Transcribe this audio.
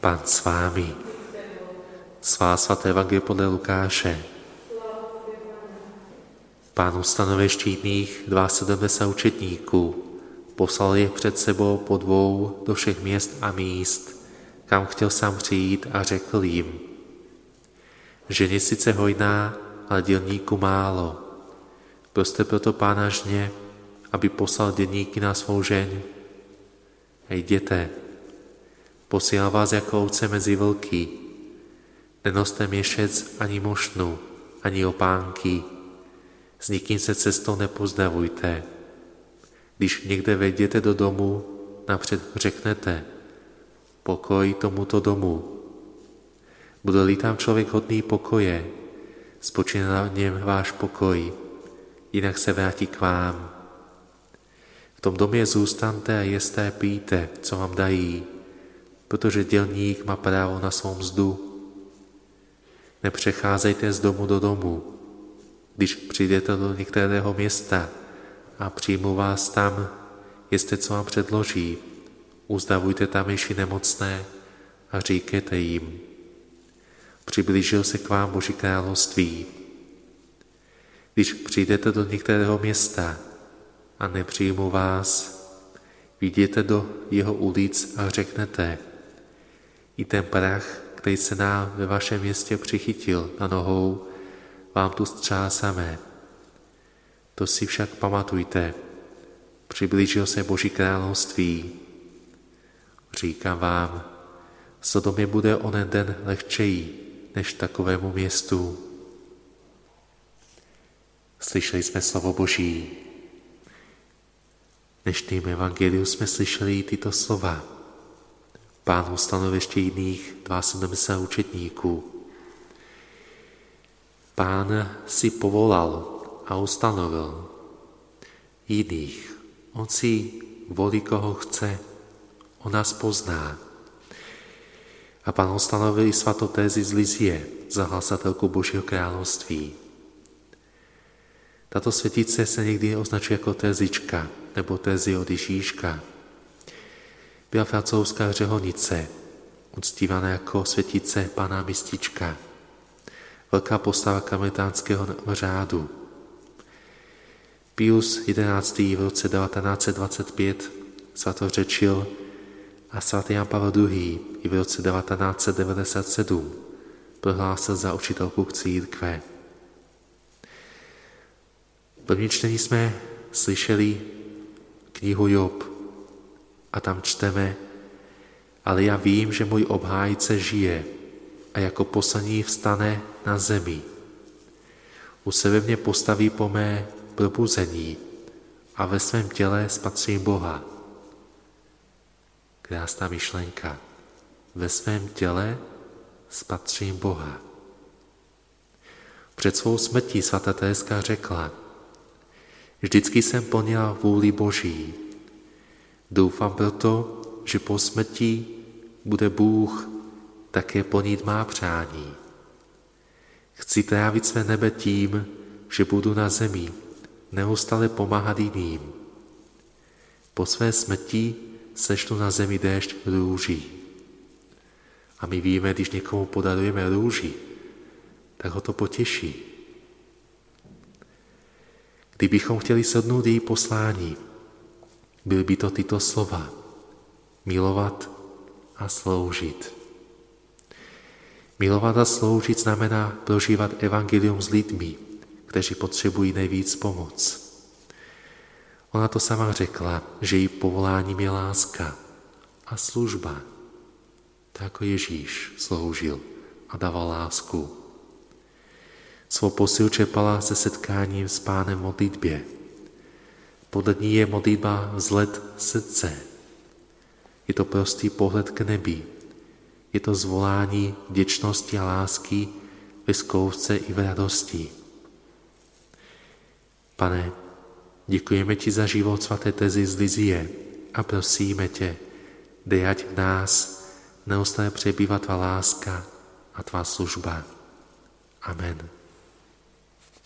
Pán s vámi. Svá svaté evangelie podle Lukáše. Pán ustanovil štítných 72 učetníků, poslal je před sebou po dvou do všech měst a míst, kam chtěl sám přijít a řekl jim, že je sice hojná, ale dělníků málo. Proste proto pána žně, aby poslal dělníky na svou žeň. Jděte, posílá vás jako ovce mezi vlky. Nenoste měšec ani mošnu, ani opánky. S nikým se cestou nepozdravujte. Když někde vejdete do domu, napřed řeknete pokoj tomuto domu. Bude-li tam člověk hodný pokoje, spočine na něm váš pokoj, jinak se vrátí k vám. V tom domě zůstaňte a jeste, pijte, co vám dají, protože dělník má právo na svou mzdu. Nepřecházejte z domu do domu. Když přijdete do některého města a přijmu vás tam, jste, co vám předloží, uzdavujte tamejší nemocné a říkejte jim. Přiblížil se k vám Boží království. Když přijdete do některého města a nepřijmu vás, vidíte do jeho ulic a řeknete, i ten prach, který se nám ve vašem městě přichytil na nohou, vám tu střásáme. To si však pamatujte, přiblížil se Boží království. Říkám vám, Sodomě bude onen den lehčeji než takovému městu. Slyšeli jsme slovo Boží. Dnešním evangeliu jsme slyšeli tyto slova. Pán ustanovil ještě jiných 72 učetníků. Pán si povolal a ustanovil jiných. On si volí, koho chce. On nás pozná. A pán ustanovil i svatotézy z Lizie, zahlasatelku Božího království. Tato světice se někdy označuje jako tézička nebo tézy od Ježíška. Byla francouzská řehonice, uctívaná jako světice pana mistička, velká postava kametánského řádu. Pius XI. v roce 1925 svatořečil a svatý Jan Pavel II. i v roce 1997 prohlásil za učitelku církve. První čtení jsme slyšeli knihu Job a tam čteme, ale já vím, že můj obhájce žije a jako poslední vstane na zemi. U sebe mě postaví po mé probuzení a ve svém těle spatřím Boha. Krásná myšlenka. Ve svém těle spatřím Boha. Před svou smrtí svatá Tereska řekla, vždycky jsem plnila vůli Boží. Doufám proto, že po smrti bude Bůh také plnit má přání. Chci trávit své nebe tím, že budu na zemi neustále pomáhat jiným. Po své smrti sešlu na zemi déšť růží. A my víme, když někomu podarujeme růži, tak ho to potěší. Kdybychom chtěli sednout její poslání, byly by to tyto slova. Milovat a sloužit. Milovat a sloužit znamená prožívat evangelium s lidmi, kteří potřebují nejvíc pomoc. Ona to sama řekla, že její povoláním je láska a služba. Tak Ježíš sloužil a dával lásku. Svou posil čepala se setkáním s pánem modlitbě. Podle ní je modlitba vzlet srdce. Je to prostý pohled k nebi. Je to zvolání vděčnosti a lásky ve zkoušce i v radosti. Pane, Děkujeme ti za život svaté Tezy z Lizie a prosíme tě, dej ať v nás neustále přebývá tvá láska a tvá služba. Amen.